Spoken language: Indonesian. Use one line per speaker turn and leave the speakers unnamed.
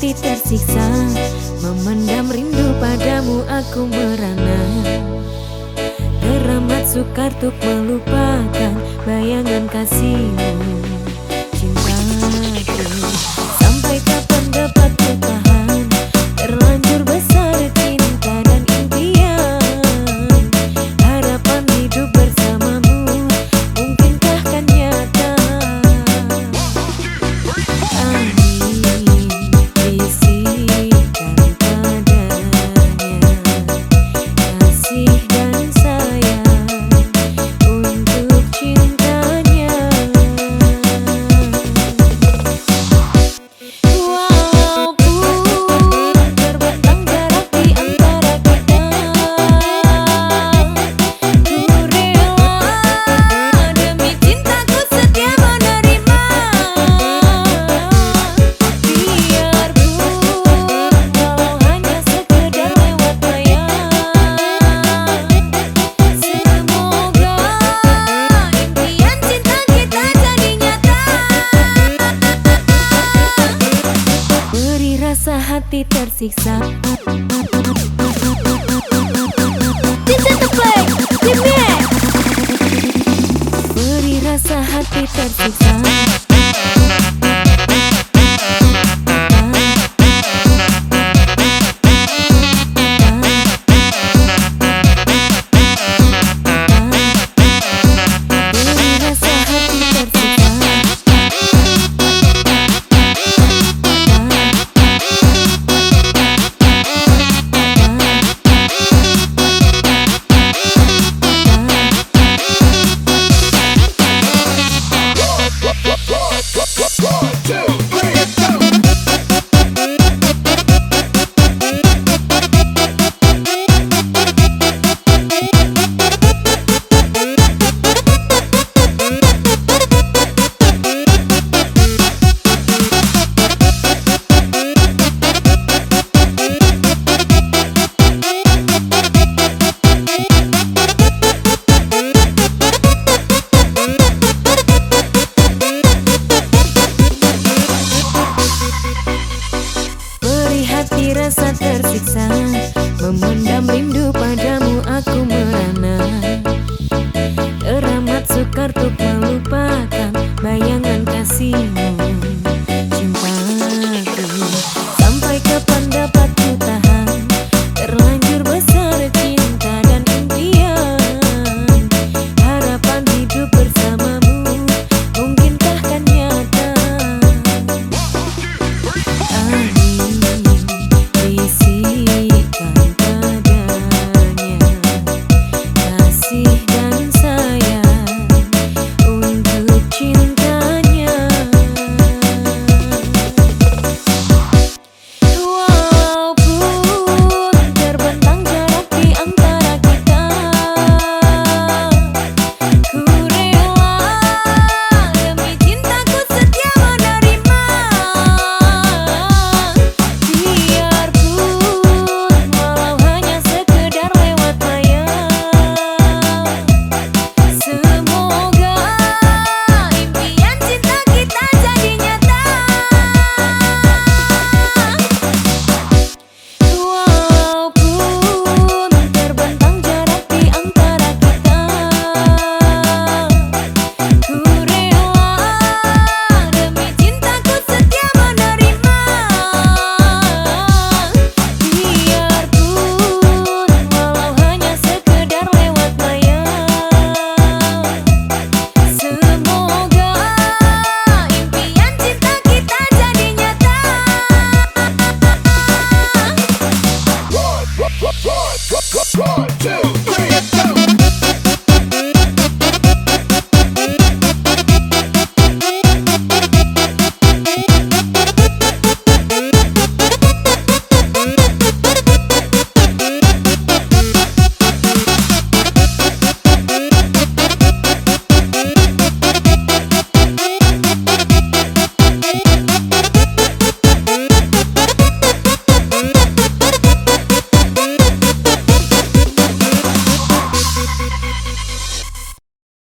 tersiksa. Memendam rindu padamu aku merana. Teramat sukar untuk melupakan bayangan kasihmu hati tersiksa.
Listen to play, give me
Beri rasa hati tersiksa